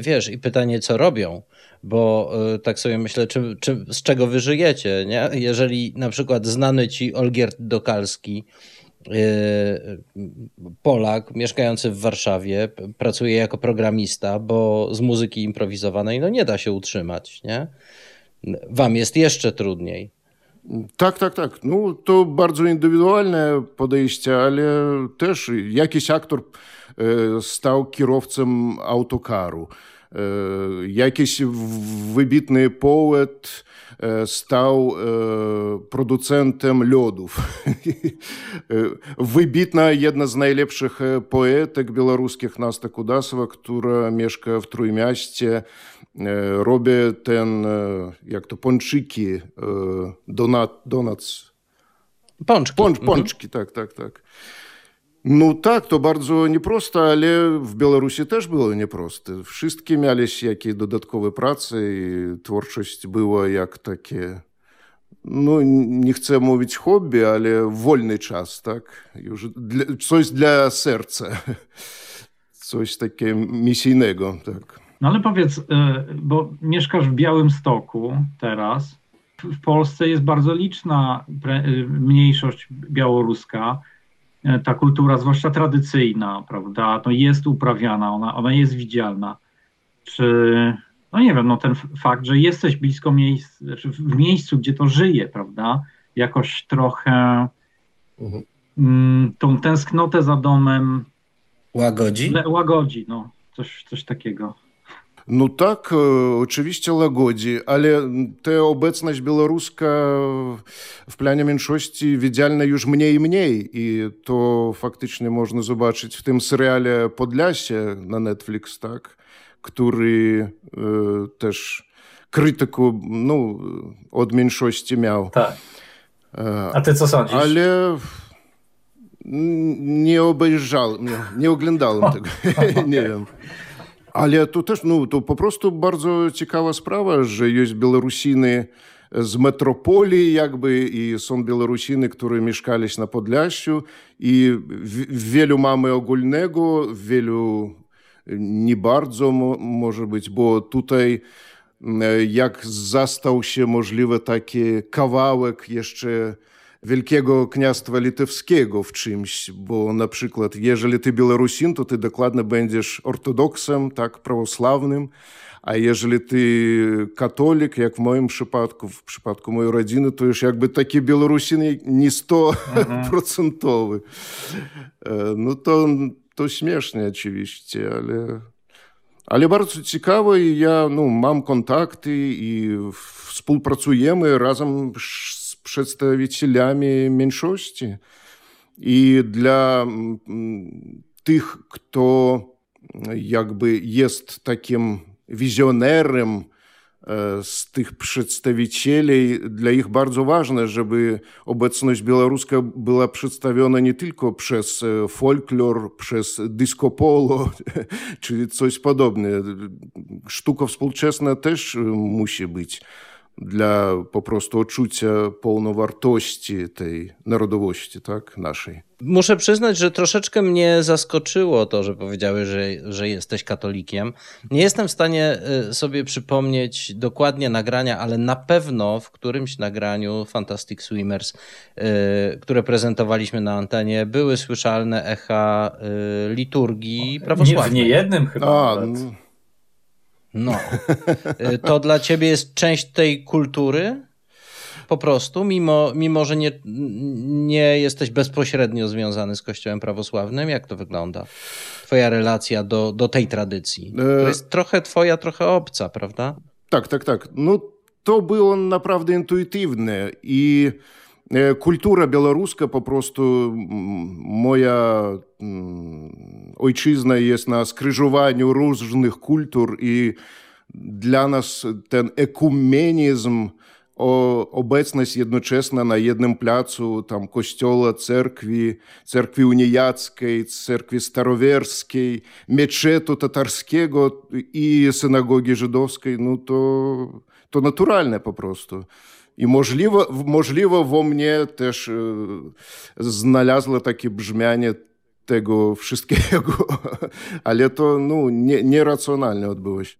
wiesz, i pytanie, co robią, bo tak sobie myślę, czy, czy, z czego wy żyjecie, nie? Jeżeli na przykład znany ci Olgierd Dokalski Polak mieszkający w Warszawie pracuje jako programista, bo z muzyki improwizowanej no nie da się utrzymać, nie? Wam jest jeszcze trudniej. Tak, tak, tak. No to bardzo indywidualne podejście, ale też jakiś aktor stał kierowcą autokaru. Jakiś wybitny poet stał producentem lodów. Wybitna jedna z najlepszych poetek białoruskich, Nasta Kudasowa, która mieszka w Trójmiaście, robi ten, jak to, pączyki, donat, donuts. Pączki. Pącz, pączki, mhm. tak, tak, tak. No tak, to bardzo nieproste, ale w Białorusi też było nieproste. Wszystkie mieli jakieś dodatkowe prace i twórczość była jak takie, no nie chcę mówić hobby, ale wolny czas, tak? Już dla, coś dla serca, coś takiego misyjnego, tak. No ale powiedz, bo mieszkasz w Białym Stoku teraz, w Polsce jest bardzo liczna mniejszość białoruska, E, ta kultura, zwłaszcza tradycyjna, prawda, no jest uprawiana, ona, ona jest widzialna. Czy, no nie wiem, no ten fakt, że jesteś blisko miejsc, znaczy w miejscu, gdzie to żyje, prawda, jakoś trochę mhm. mm, tą tęsknotę za domem łagodzi? łagodzi, no, coś, coś takiego. No tak, oczywiście łagodzi, ale ta obecność białoruska w planie mniejszości widzialna już mniej i mniej i to faktycznie można zobaczyć w tym seriale Podlasie na Netflix, tak, który też krytyku no, od mniejszości miał. Tak. A ty co sądzisz? Ale nie obejrzałem, nie, nie oglądałem tego, nie wiem. Ale to też, no, to po prostu bardzo ciekawa sprawa, że jest Białorusiny z metropolii jakby i są Białorusiny, które mieszkali na Podlasiu i wielu mamy ogólnego, wielu nie bardzo może być, bo tutaj jak zastał się możliwe taki kawałek jeszcze Wielkiego Kniastwa Litewskiego w czymś, bo na przykład jeżeli ty Białorusin, to ty dokładnie będziesz ortodoksem, tak, prawosławnym, a jeżeli ty katolik, jak w moim przypadku, w przypadku mojej rodziny, to już jakby taki Białorusin nie 100%. No to, to śmieszne oczywiście, ale, ale bardzo ciekawe i ja no, mam kontakty i współpracujemy razem z mniejszości. I dla tych, kto jakby jest takim wizjonerem z tych przedstawicieli, dla ich bardzo ważne, żeby obecność białoruska była przedstawiona nie tylko przez folklor, przez disco polo, czy coś podobnego. Sztuka współczesna też musi być dla po prostu odczucia pełnowartości tej narodowości tak, naszej. Muszę przyznać, że troszeczkę mnie zaskoczyło to, że powiedziały, że, że jesteś katolikiem. Nie jestem w stanie y, sobie przypomnieć dokładnie nagrania, ale na pewno w którymś nagraniu Fantastic Swimmers, y, które prezentowaliśmy na antenie, były słyszalne echa y, liturgii prawosławnej. Nie, w niejednym chyba. A, no. Y, to dla ciebie jest część tej kultury? Po prostu, mimo, mimo że nie, nie jesteś bezpośrednio związany z Kościołem prawosławnym? Jak to wygląda? Twoja relacja do, do tej tradycji. To e, jest trochę twoja, trochę obca, prawda? Tak, tak, tak. No to było naprawdę intuitywne i Э, культура беларуска папросту моя ойчызна есть на скрыжуванню ружных культур і для нас ten экуменізм обецнасць едночесна на едным пляцу там косцёла церкві церкві уніяцкай церкві староверскай мечету татарскего і синагогі жидовской ну то то натуральна папросту то І можливо, можливо, во mnie też znalazło takie brzmianie tego wszystkiego, ale to no, nie, nieracjonalnie odbyło się.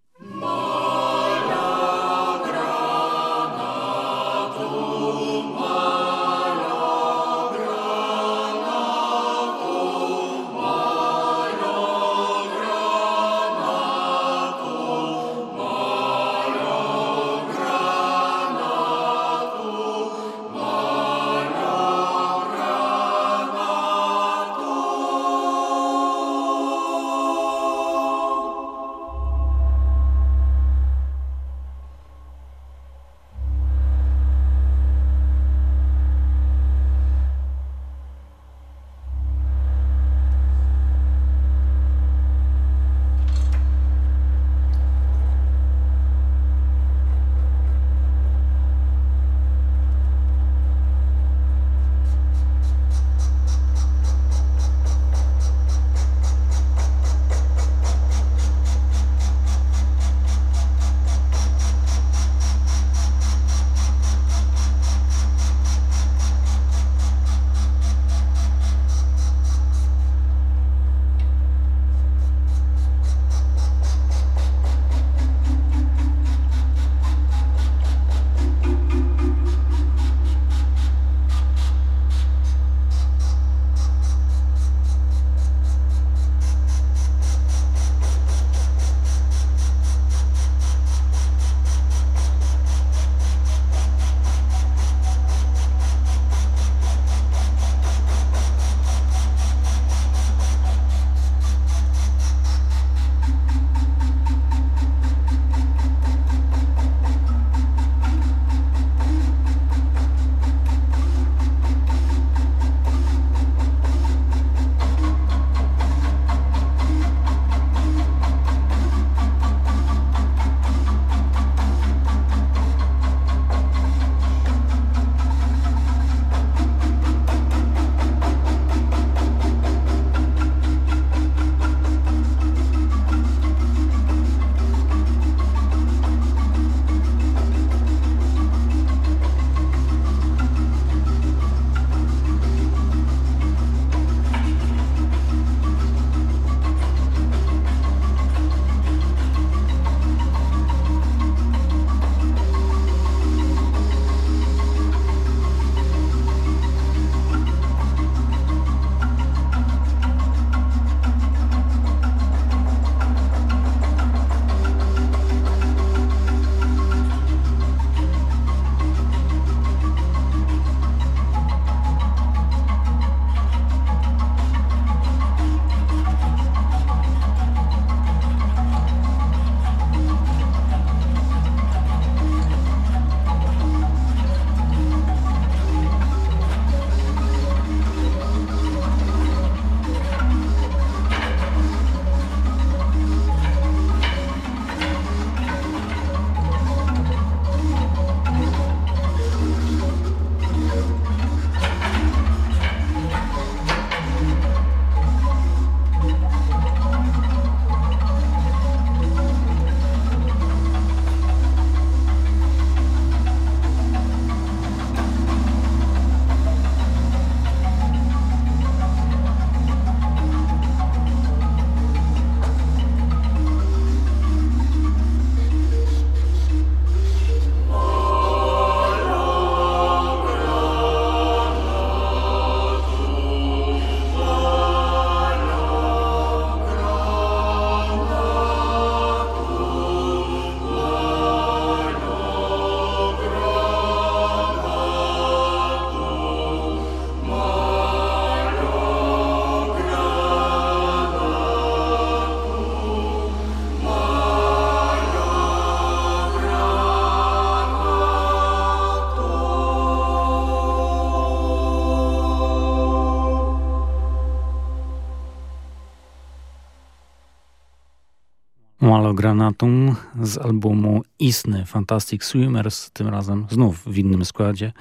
Malogranatum z albumu Isny Fantastic Swimmers, tym razem znów w innym składzie.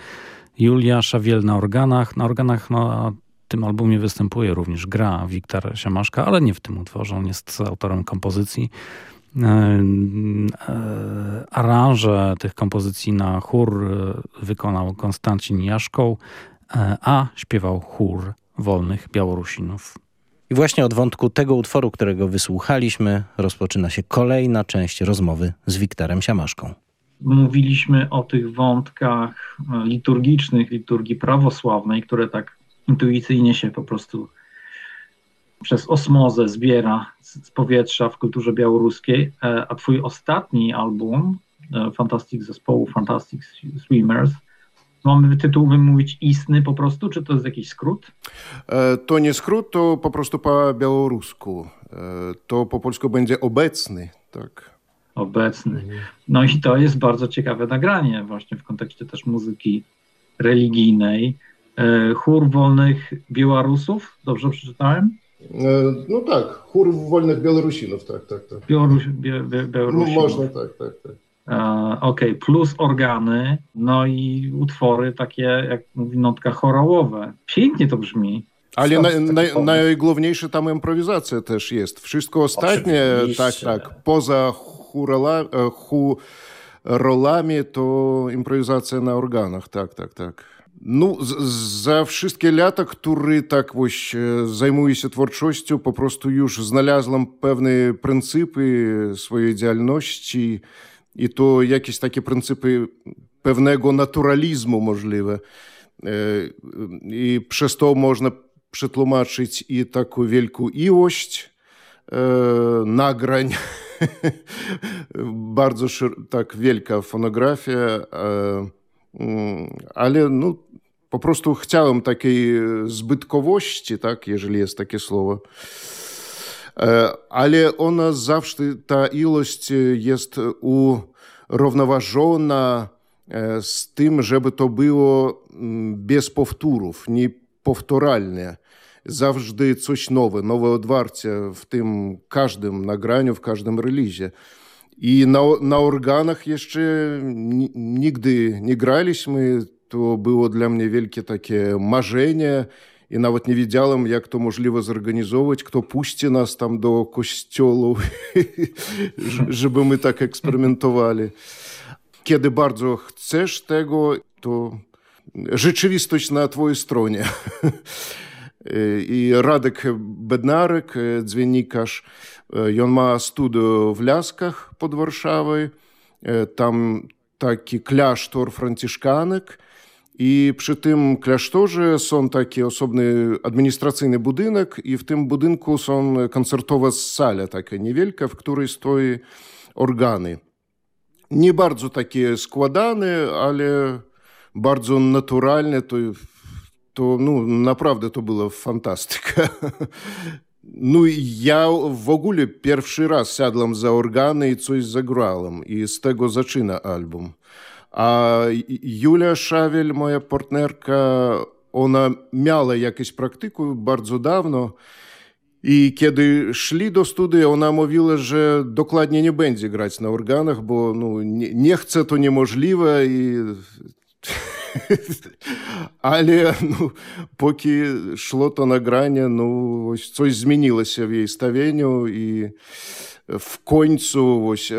Julia Szawiel na organach. Na organach na tym albumie występuje również gra Wiktor Siamaszka, ale nie w tym utworze. On jest autorem kompozycji. E, e, aranże tych kompozycji na chór e, wykonał Konstancin Jaszkoł, a śpiewał chór wolnych Białorusinów. I właśnie od wątku tego utworu, którego wysłuchaliśmy, rozpoczyna się kolejna część rozmowy z Wiktorem Siamaszką. Mówiliśmy o tych wątkach liturgicznych, liturgii prawosławnej, które tak intuicyjnie się po prostu przez osmozę zbiera z powietrza w kulturze białoruskiej, e, a twój ostatni album, e, Fantastic zespołu Fantastic Swimmers, mamy tytuł wymówić istny po prostu, czy to jest jakiś skrót? E, to nie skrót, to po prostu po białorusku. To po polsku będzie obecny, tak. Obecny. No i to jest bardzo ciekawe nagranie właśnie w kontekście też muzyki religijnej. Chór wolnych Białorusów, dobrze przeczytałem? No tak, chór wolnych Białorusinów, tak, tak, tak. Białoruś, bie, bie, Białorusinów. No, można, tak, tak, tak. Okej, okay. plus organy, no i utwory takie, jak mówi notka chorołowe. Pięknie to brzmi. Ale na, na, najgłówniejsze tam improwizacja też jest. Wszystko ostatnie, tak, tak, poza churala, churolami to improwizacja na organach, tak, tak, tak. Ну, за wszystkie lata, które tak ось zajmuję się twórczością, po prostu już znalazłem pewne pryncypy swojej działalności i to jakieś takie pryncypy pewnego naturalizmu możliwe. I przez to można przetłumaczyć i taką wielką ilość nagrań. Bardzo tak wielka fonografia, ale no, po prostu chciałem takiej zbytkowości, tak, jeżeli jest takie słowo. Ale ona zawsze, ta ilość jest urównoważona z tym, żeby to było bez powtórów, niepowtóralne. Zawsze coś nowe, nowe odwarcie w tym każdym nagraniu, w każdym releasie. I na, na organach jeszcze nigdy nie graliśmy, to było dla mnie wielkie takie marzenie i nawet nie wiedziałem, jak to możliwe zorganizować, kto puści nas tam do kościołu, żeby my tak eksperymentowali. Kiedy bardzo chcesz tego, to rzeczywistość na twojej stronie. I Radek Bednarek, dziennikarz, on ma studiu w Laskach pod Warszawą. Tam taki klasztor franciszkanek, i przy tym klasztorze są taki osobny administracyjny budynek i w tym budynku są koncertowa sala taka niewielka, w której stoi organy. Nie bardzo takie składane, ale bardzo naturalne. To, to no, naprawdę to była fantastyka. No i ja w ogóle pierwszy raz siadłem za organy i coś zagrałem i z tego А Юля Шавель, моя партнерка, ona miała jakieś praktyki bardzo dawno. I kiedy szli do studia, ona mówiła, że dokładnie nie będzie grać na organach, bo no, nie, nie chce, to niemożliwe i Але ну, покі шло то на гране ну вось, coś змянілася в яе стаенню і w końcu ось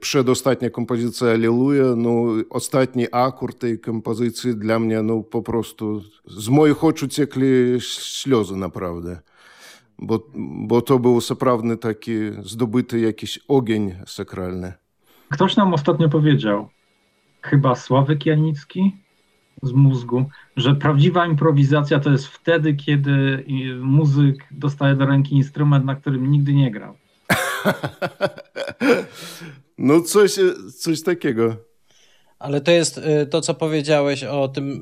przedostatnia kompozycja Alleluja, no ostatni akord tej kompozycji dla mnie no po prostu z moich oczu ciekli сльоzy naprawdę. Bo, bo to był naprawdę taki zdobyty jakiś ogień sakralny. Ktoś nam ostatnio powiedział, chyba Sławek Janicki z mózgu, że prawdziwa improwizacja to jest wtedy, kiedy muzyk dostaje do ręki instrument, na którym nigdy nie grał. No coś, coś takiego. Ale to jest y, to, co powiedziałeś o tym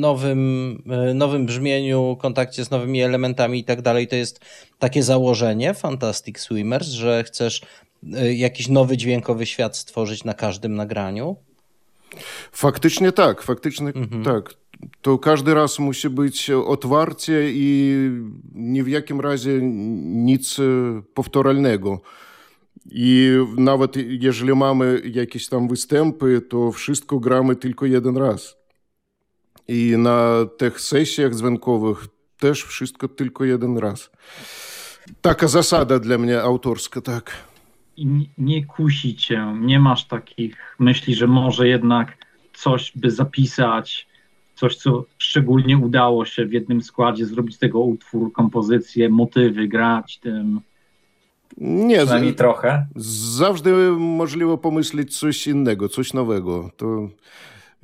nowym, y, nowym brzmieniu, kontakcie z nowymi elementami i tak dalej. To jest takie założenie Fantastic Swimmers, że chcesz jakiś nowy dźwiękowy świat stworzyć na każdym nagraniu? Faktycznie tak, faktycznie mhm. tak. To każdy raz musi być otwarcie i ni w jakim razie nic powtarzalnego. I nawet jeżeli mamy jakieś tam występy, to wszystko gramy tylko jeden raz. I na tych sesjach dzwonkowych też wszystko tylko jeden raz. Taka zasada dla mnie autorska, tak. I nie kusi cię, nie masz takich myśli, że może jednak coś by zapisać, coś, co szczególnie udało się w jednym składzie zrobić z tego utwór, kompozycję, motywy, grać tym. Nie, Przynajmniej trochę. Zawsze możliwe pomyśleć coś innego, coś nowego. To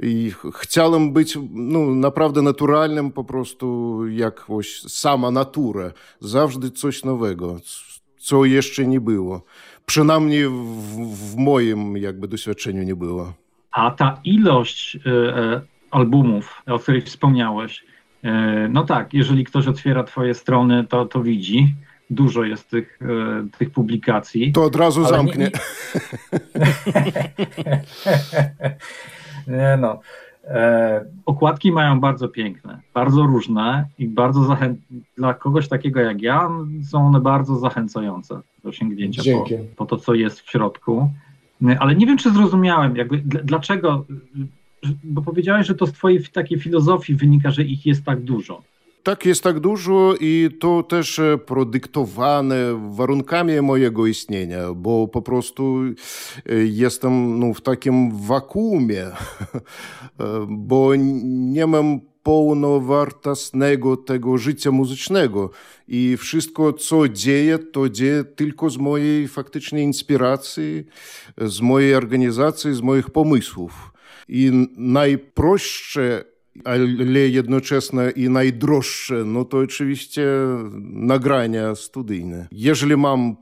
i chciałem być no, naprawdę naturalnym, po prostu jak sama natura. Zawsze coś nowego, co jeszcze nie było. Przynajmniej w, w moim jakby doświadczeniu nie było. A ta ilość e, albumów, o których wspomniałeś, e, no tak, jeżeli ktoś otwiera twoje strony, to, to widzi. Dużo jest tych, e, tych publikacji. To od razu zamknie. Nie, nie no. E... Okładki mają bardzo piękne, bardzo różne i bardzo zachę... dla kogoś takiego jak ja są one bardzo zachęcające do sięgnięcia po, po, to, co jest w środku. Ale nie wiem, czy zrozumiałem, jakby dlaczego, bo powiedziałeś, że to z twojej takiej filozofii wynika, że ich jest tak dużo. Tak, jest tak dużo i to też prodyktowane warunkami mojego istnienia, bo po prostu jestem no, w takim wakuumie, bo nie mam pełnowartosnego tego życia muzycznego i wszystko, co dzieje, to dzieje tylko z mojej faktycznie inspiracji, z mojej organizacji, z moich pomysłów. і найпрошчае але jednoczesна і найдрожчае ну то очывісце на граня студыйна ежели мам